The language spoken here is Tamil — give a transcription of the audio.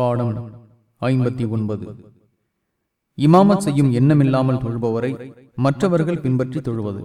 பாடம் ஐம்பத்தி ஒன்பது. இமாமத் செய்யும் எண்ணமில்லாமல் தொழுபவரை மற்றவர்கள் பின்பற்றி தொழுவது.